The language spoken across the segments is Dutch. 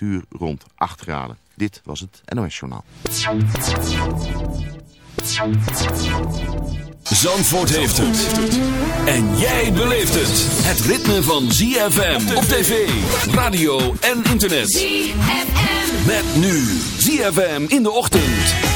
uur rond 8 graden. Dit was het NOS Journaal. Zandvoort heeft het. En jij beleeft het. Het ritme van ZFM op tv, radio en internet. ZFM. Met nu ZFM in de ochtend.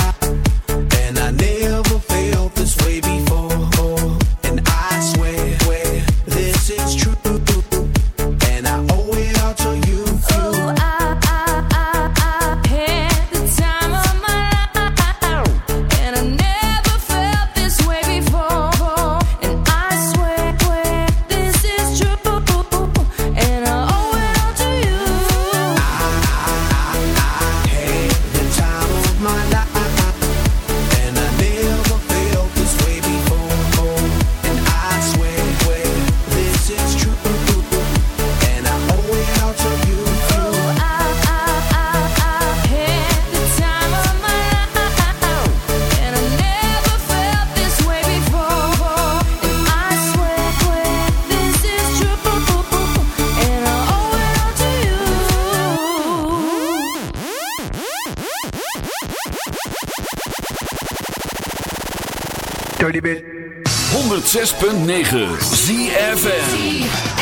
bit. 106.9 ZFN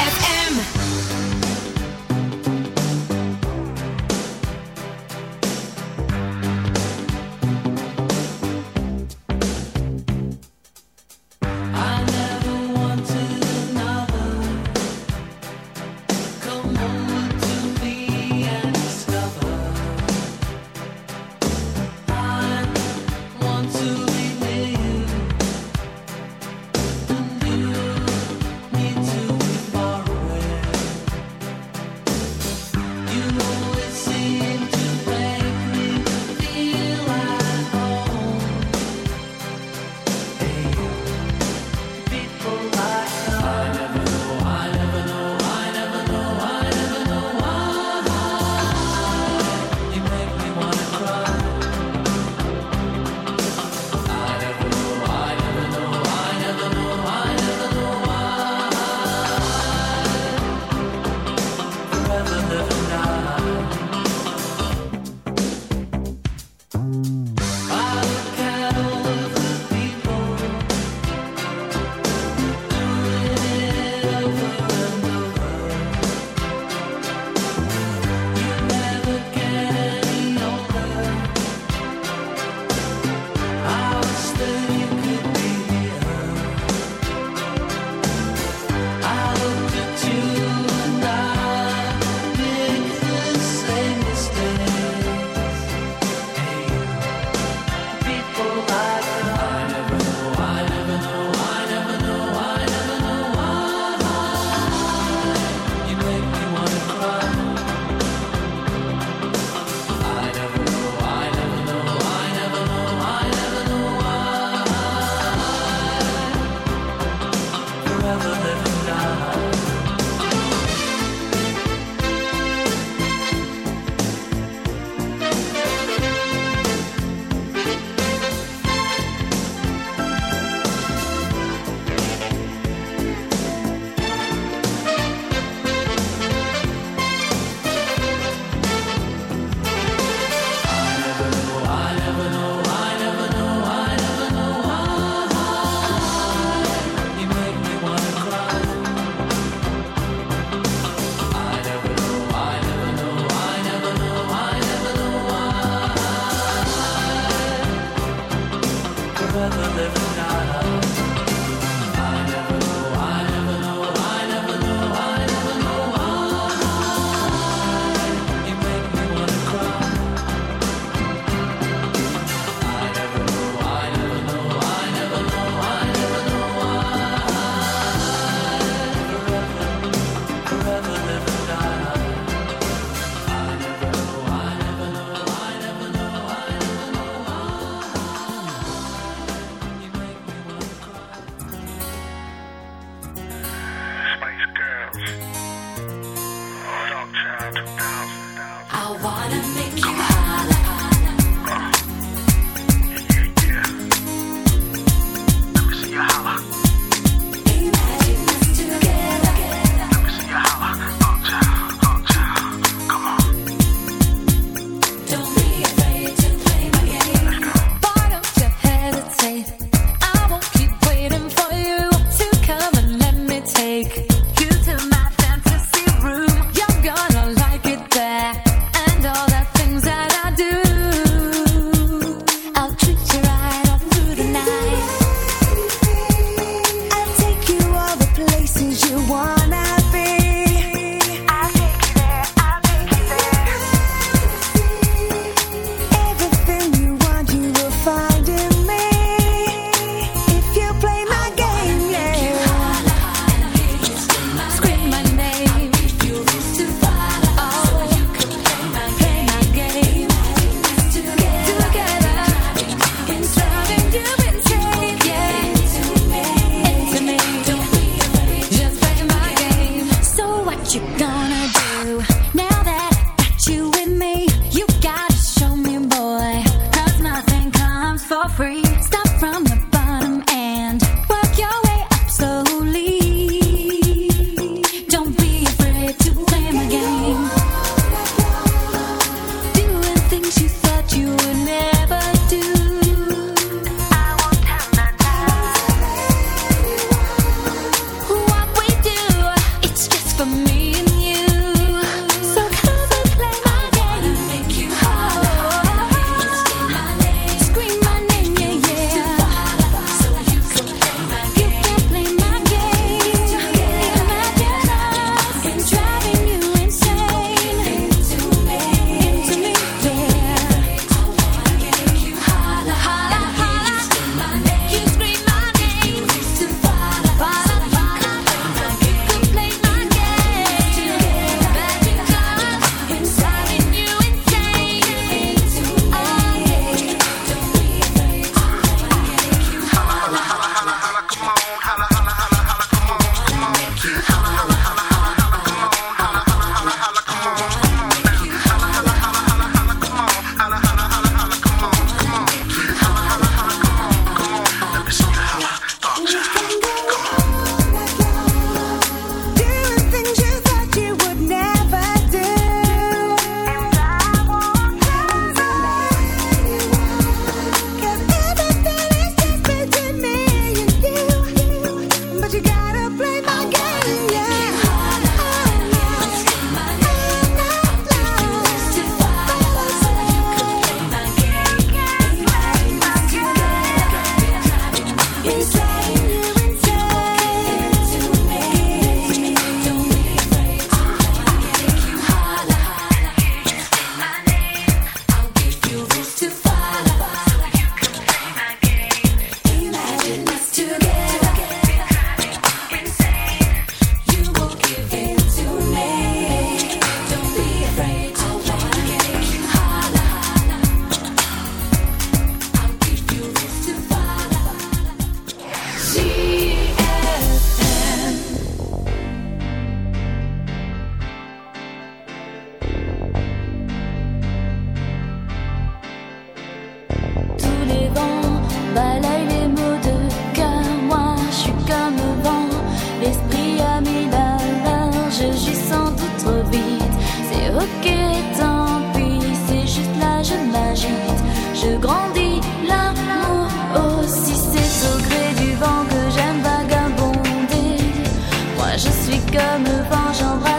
je me venge en bras.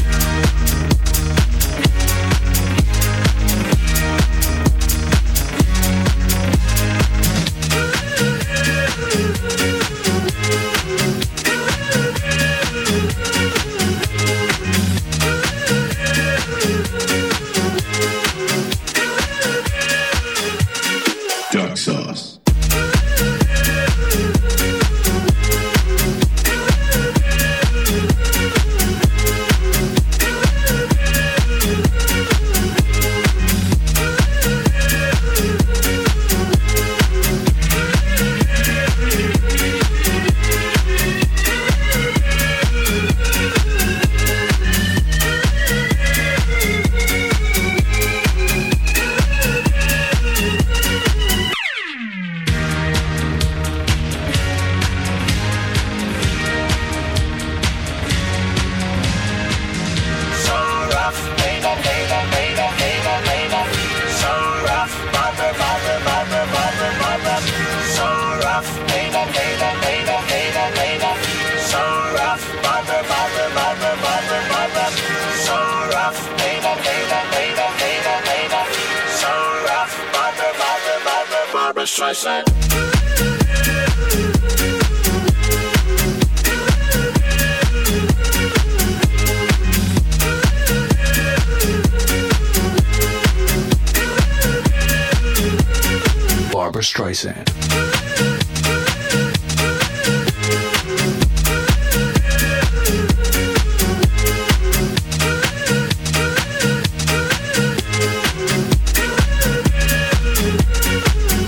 voice.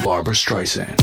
Barbara Streisand.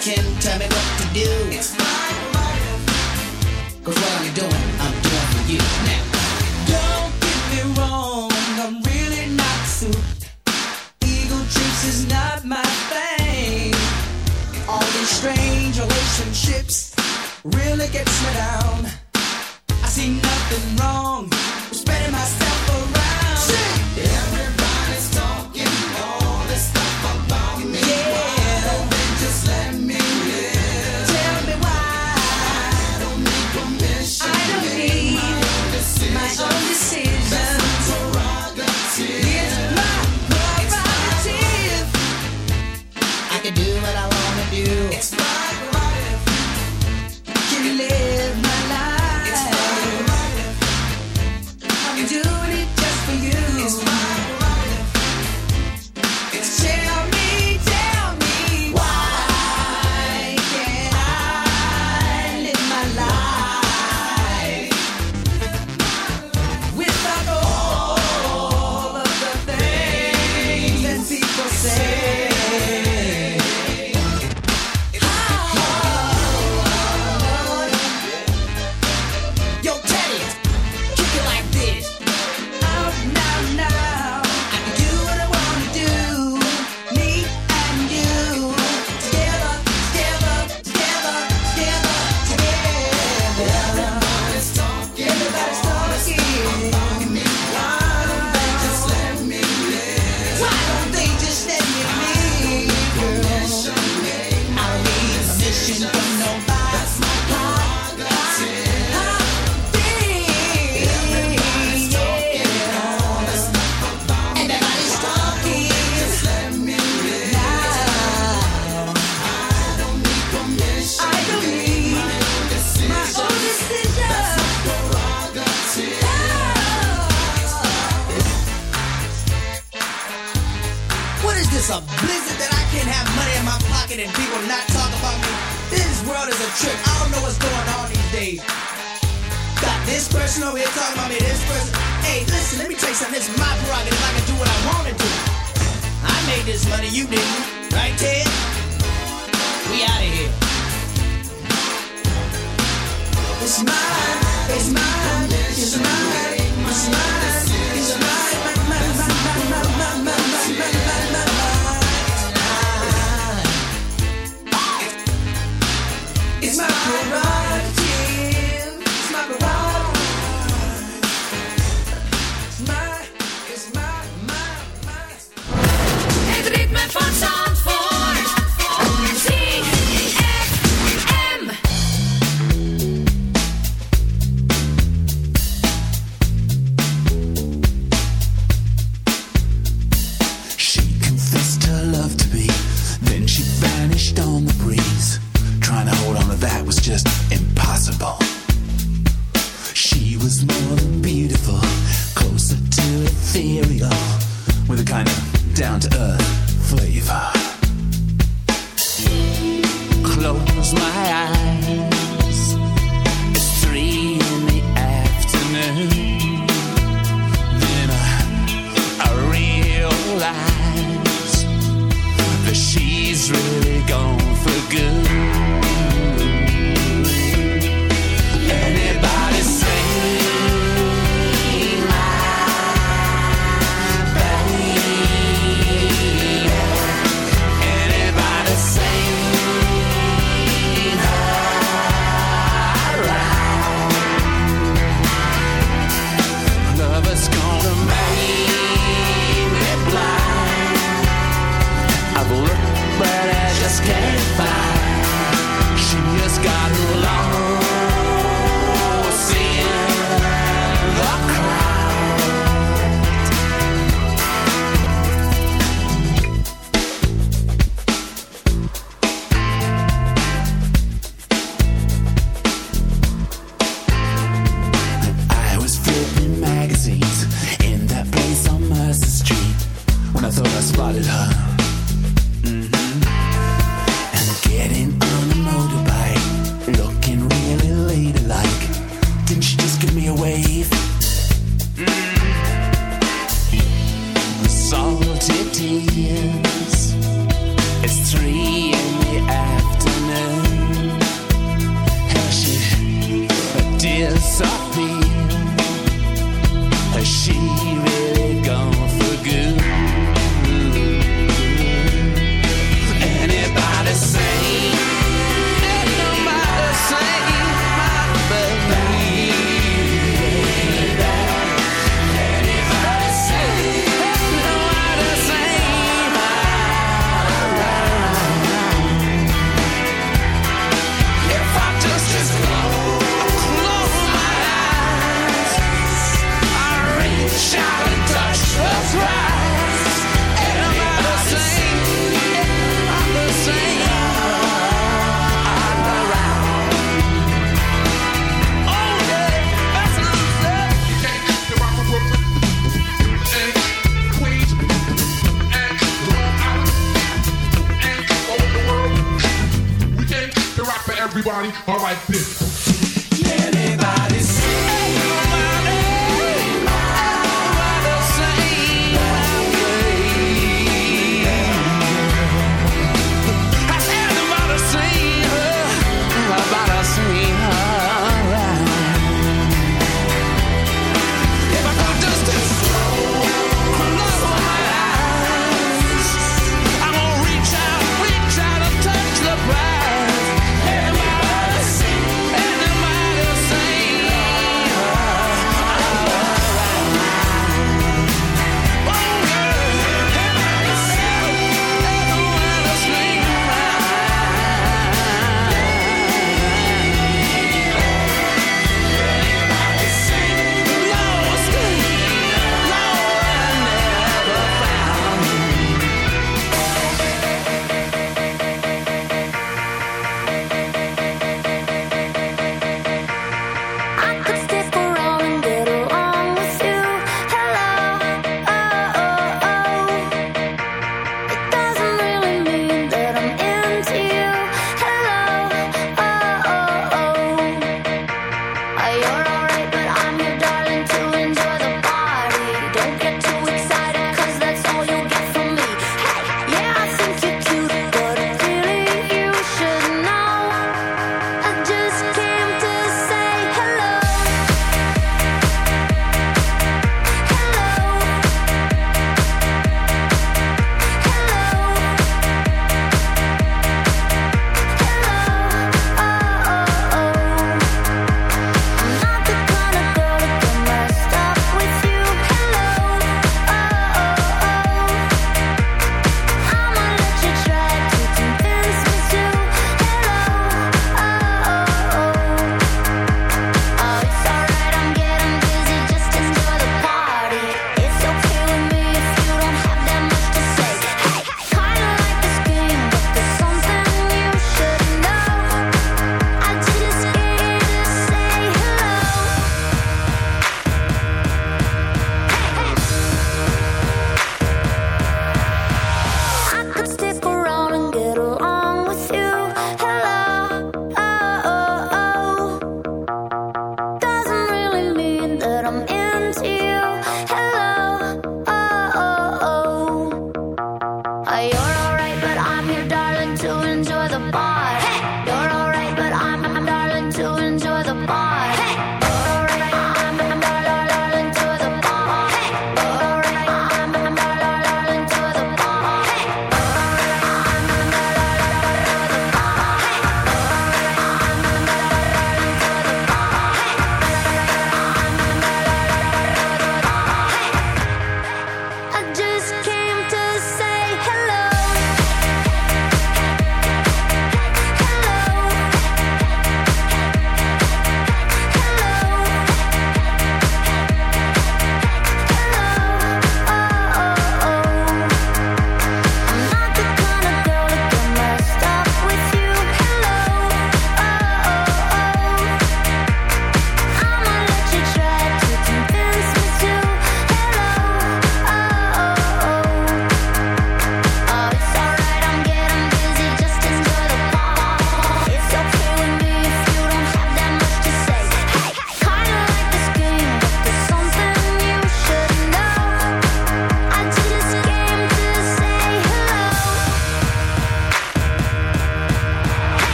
Can tell me what to do.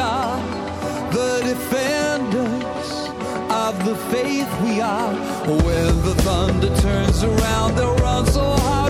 are the defenders of the faith we are. When the thunder turns around, they'll run so hard.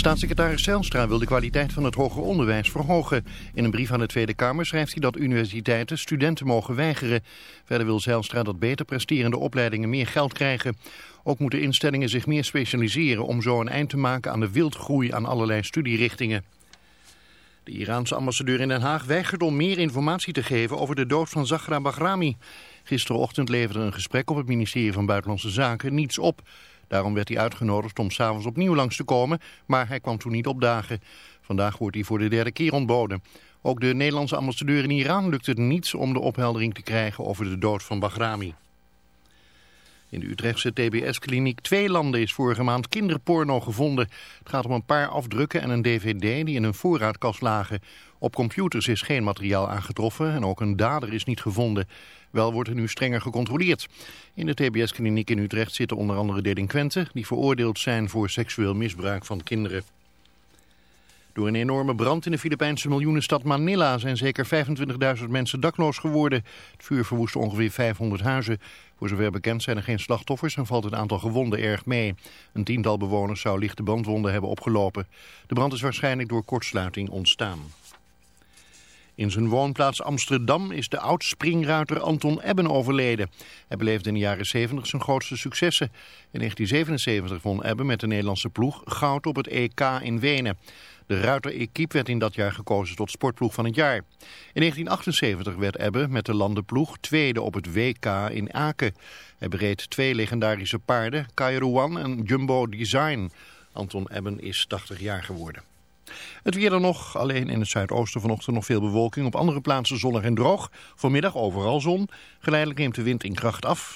Staatssecretaris Zijlstra wil de kwaliteit van het hoger onderwijs verhogen. In een brief aan de Tweede Kamer schrijft hij dat universiteiten studenten mogen weigeren. Verder wil Zijlstra dat beter presterende opleidingen meer geld krijgen. Ook moeten instellingen zich meer specialiseren om zo een eind te maken aan de wildgroei aan allerlei studierichtingen. De Iraanse ambassadeur in Den Haag weigert om meer informatie te geven over de dood van Zahra Bahrami. Gisterochtend leverde een gesprek op het ministerie van Buitenlandse Zaken niets op. Daarom werd hij uitgenodigd om s'avonds opnieuw langs te komen, maar hij kwam toen niet opdagen. Vandaag wordt hij voor de derde keer ontboden. Ook de Nederlandse ambassadeur in Iran lukt het niet om de opheldering te krijgen over de dood van Bahrami. In de Utrechtse TBS-kliniek Twee Landen is vorige maand kinderporno gevonden. Het gaat om een paar afdrukken en een dvd die in een voorraadkast lagen. Op computers is geen materiaal aangetroffen en ook een dader is niet gevonden. Wel wordt er nu strenger gecontroleerd. In de TBS-kliniek in Utrecht zitten onder andere delinquenten... die veroordeeld zijn voor seksueel misbruik van kinderen. Door een enorme brand in de Filipijnse miljoenenstad Manila zijn zeker 25.000 mensen dakloos geworden. Het vuur verwoestte ongeveer 500 huizen. Voor zover bekend zijn er geen slachtoffers en valt het aantal gewonden erg mee. Een tiental bewoners zou lichte brandwonden hebben opgelopen. De brand is waarschijnlijk door kortsluiting ontstaan. In zijn woonplaats Amsterdam is de oud-springruiter Anton Ebben overleden. Hij beleefde in de jaren 70 zijn grootste successen. In 1977 won Ebben met de Nederlandse ploeg goud op het EK in Wenen. De ruiter-equipe werd in dat jaar gekozen tot sportploeg van het jaar. In 1978 werd Ebbe met de landenploeg tweede op het WK in Aken. Hij bereed twee legendarische paarden, Kairouan en Jumbo Design. Anton Ebben is 80 jaar geworden. Het weer dan nog, alleen in het zuidoosten vanochtend nog veel bewolking. Op andere plaatsen zonnig en droog. Vanmiddag overal zon. Geleidelijk neemt de wind in kracht af.